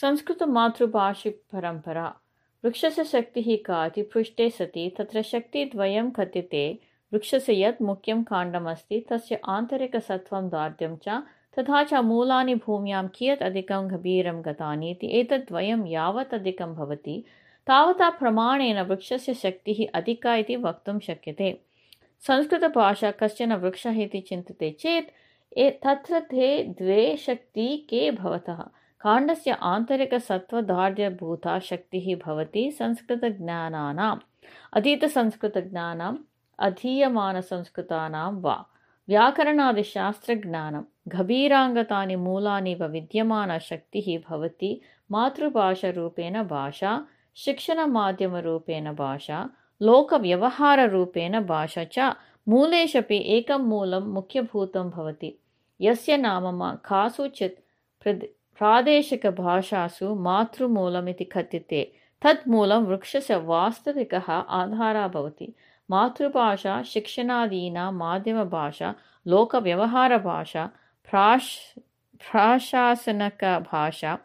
संस्कृतमातृभाषिकपरम्परा वृक्षस्य शक्तिः का इति पृष्टे सति तत्र शक्तिद्वयं कथ्यते वृक्षस्य यत् मुख्यं काण्डमस्ति तस्य आन्तरिकसत्त्वं दार्ढ्यं च तथा च मूलानि भूम्यां कियत् अधिकं गभीरं गतानि इति एतद्वयं यावत् अधिकं भवति। तावता प्रमाणेन वृक्षस्य शक्तिः अधिका इति वक्तुं शक्यते। संस्कृतभाषा कश्चन वृक्षः इति चिन्त्यते चेत् ए तत्र ते द्वे शक्ति के भवतः काण्डस्य आन्तरिकसत्त्वदार्ढ्यभूता शक्तिः भवति संस्कृतज्ञानानाम् अधीतसंस्कृतज्ञानम् अधीयमानसंस्कृतानां वा व्याकरणादिशास्त्रज्ञानं गभीराङ्गतानि मूलानि वा विद्यमानशक्तिः भवति मातृभाषारूपेण भाषा शिक्षणमाध्यमरूपेण भाषा लोकव्यवहाररूपेण भाषा च मूलेष्वपि एकं मूलं मुख्यभूतं भवति यस्य नाम कासुचित् प्रद् प्रादेशिकभाषासु मातृमूलमिति कथ्यते तत् मूलं वृक्षस्य वास्तविकः आधारः भवति मातृभाषा शिक्षणादीनां माध्यमभाषा लोकव्यवहारभाषा प्राश् प्राशासनकभाषा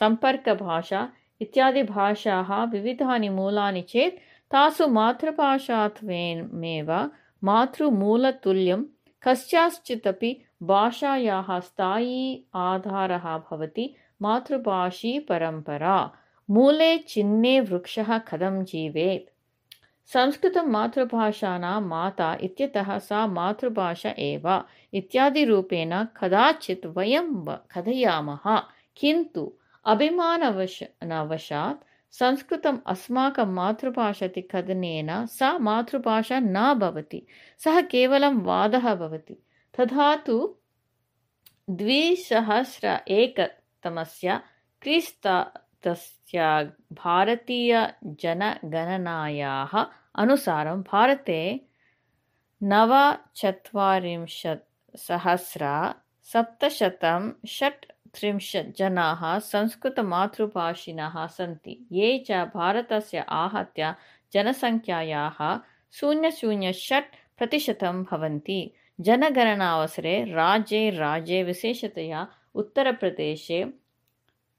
सम्पर्कभाषा इत्यादिभाषाः विविधानि मूलानि चेत् तासु मातृभाषात्वेमेव मातृमूलतुल्यं कस्याश्चिदपि भाषायाः स्थायी आधारः भवति मातृभाषी परम्परा। मूले चिह्ने वृक्षः कथं जीवेत्? संस्कृतं मातृभाषाणां माता इत्यतः सा मातृभाषा एव। इत्यादिरूपेण कदाचित् वयं कथयामः। किन्तु अभिमानवश नवशात् संस्कृतम् अस्माकं मातृभाषा इति कथनेन सा मातृभाषा न भवति। सः केवलं वादः भवति तथा तु द्विसहस्र एकतमस्य क्रिस्तस्य भारतीयजनगणनायाः अनुसारं भारते नवचत्वारिंशत् सहस्र सप्तशतं षट् त्रिंशत् जनाः संस्कृतमातृभाषिणः सन्ति। ये च भारतस्य आहत्य जनसङ्ख्यायाः शून्य शून्य षट् प्रतिशतं भवन्ति जनगणनावसरे राज्ये राज्ये विशेषतया उत्तरप्रदेशे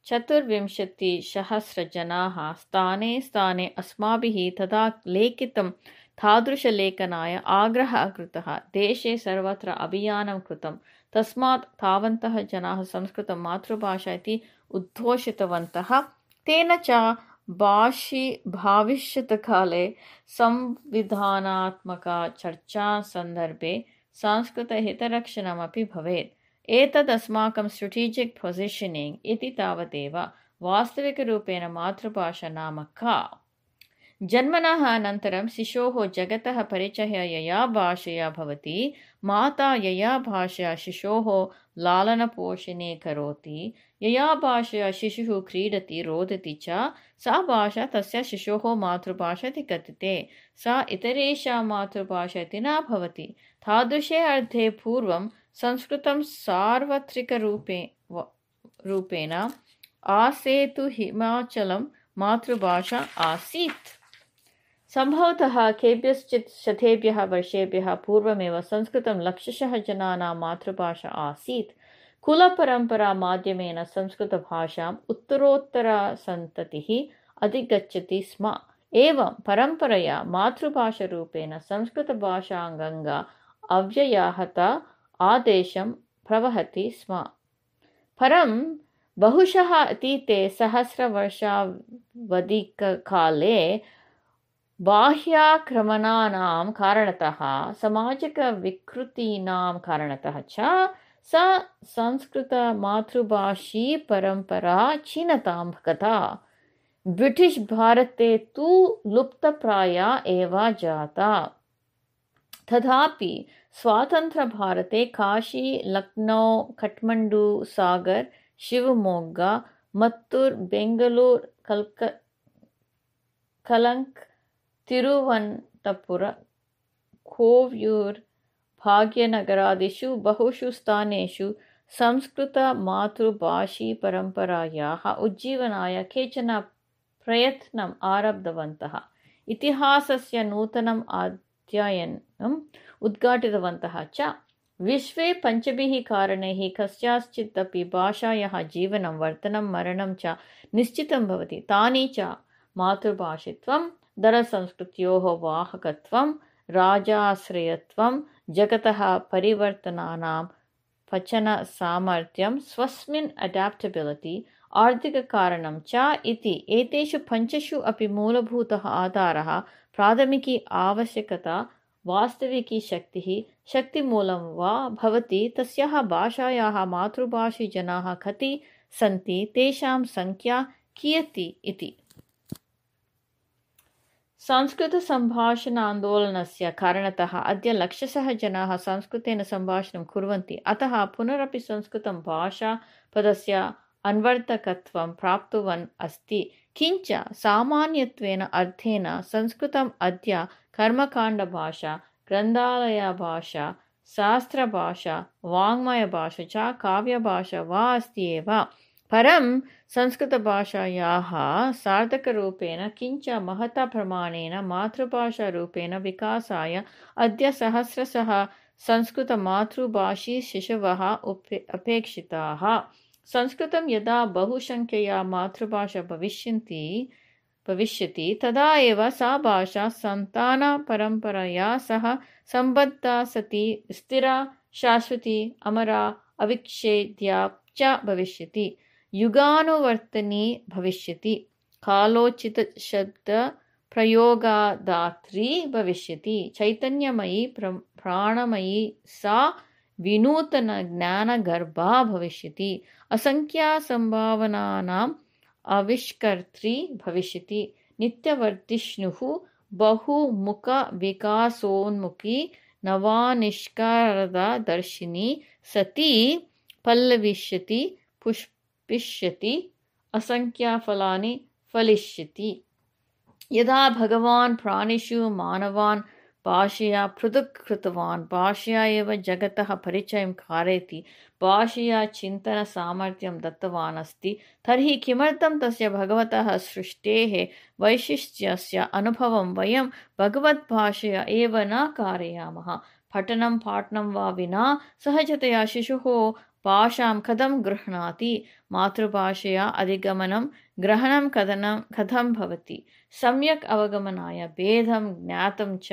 चतुर्विंशतिसहस्रजनाः स्थाने स्थाने अस्माभिः तदा लेखितं तादृशलेखनाय आग्रहः कृतः। देशे सर्वत्र अभियानं कृतं। तस्मात् तावन्तः जनाः संस्कृतं मातृभाषा इति उद्घोषितवन्तः। तेन च भाषि भविष्यत्काले संविधानात्मकचर्चासन्दर्भे संस्कृतहितरक्षणमपि भवेत्। एतद् अस्माकं स्ट्रेटेजिक् पोसिशनिङ्ग् इति तावदेव। वास्तविकरूपेण मातृभाषा नाम का? जन्मनः अनन्तरं शिशोः जगतः परिचयः यया भाषया भवति माता यया भाषया शिशोः लालनपोषणे करोति, यया भाषया शिशुः क्रीडति, रोदति च, सा भाषा तस्य शिशोः मातृभाषा इति कथ्यते सा इतरेषां मातृभाषा इति न भवति। तादृशे अर्थे पूर्वं संस्कृतं सार्वत्रिकरूपे रूपेण आसेतु हिमाचलं मातृभाषा आसीत्। सम्भवतः केभ्यश्चित् शतेभ्यः वर्षेभ्यः पूर्वमेव संस्कृतं लक्षशः जनानां मातृभाषा आसीत्। कुलपरम्परामाध्यमेन संस्कृतभाषाम् उत्तरोत्तरसन्ततिः अधिगच्छति स्म। एवं परम्परया मातृभाषारूपेण संस्कृतभाषाङ्गङ्गा अव्ययाहत आदेशं प्रवहति स्म। परं बहुशः अतीते सहस्रवर्षावधिककाले बाह्याक्रमणानां कारणतः, सामाजिकविकृतीनां कारणतः च सा संस्कृतमातृभाषी परम्परा क्षीणतां गता ब्रिटिश् भारते तु लुप्तप्राया एव जाता। तथापि स्वातन्त्र्यभारते काशी, लक्नौ कठ्मण्डु सागर्, शिवमोग्गा, मत्तूर् बेङ्गलूर् कल्क कलङ्क् तिरुवनन्तपुर कोव्यूर् भाग्यनगरादिषु बहुषु स्थानेषु संस्कृतमातृभाषीपरम्परायाः उज्जीवनाय केचन प्रयत्नम् आरब्धवन्तः इतिहासस्य नूतनम् अध्ययनम् उद्घाटितवन्तः च विश्वे पञ्चभिः कारणैः कस्याश्चिदपि भाषायाः जीवनं वर्तनं मरणं च निश्चितं भवति तानि च मातृभाषित्वं दरसंस्कृत्योः वाहकत्वं राजाश्रयत्वं जगतः परिवर्तनानां पचनसामर्थ्यं स्वस्मिन् अडाप्टबिलिटि आर्थिककारणं च इति। एतेषु पञ्चषु अपि मूलभूतः आधारः प्राथमिकी आवश्यकता वास्तविकी शक्तिः शक्तिमूलं वा भवति तस्याः भाषायाः मातृभाषीजनाः कति सन्ति तेषां सङ्ख्या कियती इति संस्कृतसम्भाषणान्दोलनस्य कारणतः अद्य लक्षशः जनाः संस्कृतेन सम्भाषणं कुर्वन्ति। अतः पुनरपि संस्कृतं भाषापदस्य अन्वर्तकत्वं प्राप्तुवन् अस्ति। किञ्च सामान्यत्वेन अर्थेन संस्कृतम् अद्य कर्मकाण्डभाषा ग्रन्थालयभाषा शास्त्रभाषा वाङ्मयभाषा च काव्यभाषा वा अस्ति एव परं संस्कृतभाषायाः सार्थकरूपेण किञ्च महता प्रमाणेन मातृभाषारूपेण विकासाय अद्य सहस्रशः संस्कृतमातृभाषी शिशवः उपे अपेक्षिताः। संस्कृतं यदा बहुसङ्ख्यया मातृभाषा भविष्यन्ति भविष्यति तदा एव सा भाषा सन्तानपरम्परया सह सम्बद्धा सती स्थिरा शाश्वती अमरा अविच्छेद्या च भविष्यति युगानुवर्तनी भविष्यति कालोचितशब्दप्रयोगादात्री भविष्यति चैतन्यमयी प्र प्राणमयी सा विनूतनज्ञानगर्भा भविष्यति असङ्ख्यासम्भावनानाम् आविष्कर्त्री भविष्यति नित्यवर्तिष्णुः बहुमुखविकासोन्मुखी नवानिष्कारदर्शिनी सती पल्लविष्यति पुष्प पिष्यति असङ्ख्याफलानि फलिष्यति। यदा भगवान् प्राणिषु मानवान् भाषया पृथक् कृतवान् भाषया एव जगतः परिचयं कारयति भाषया चिन्तनसामर्थ्यं दत्तवान् अस्ति, तर्हि किमर्थं तस्य भगवतः सृष्टेः वैशिष्ट्यस्य अनुभवं वयं भगवद्भाषया एव न कारयामः? पठनं पाठनं वा विना सहजतया शिशुः भाषां कथं गृह्णाति? मातृभाषया अधिगमनं ग्रहणं कथनं कथं भवति? सम्यक् अवगमनाय भेदं ज्ञातं च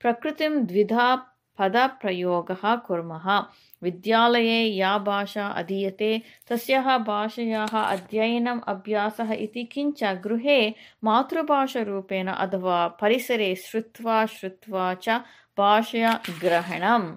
प्रकृतिं द्विधा पदप्रयोगः कुर्मः। विद्यालये या भाषा अधीयते तस्याः भाषायाः अध्ययनम् अभ्यासः इति किञ्च गृहे मातृभाषारूपेण अथवा परिसरे श्रुत्वा श्रुत्वा च भाषया ग्रहणम्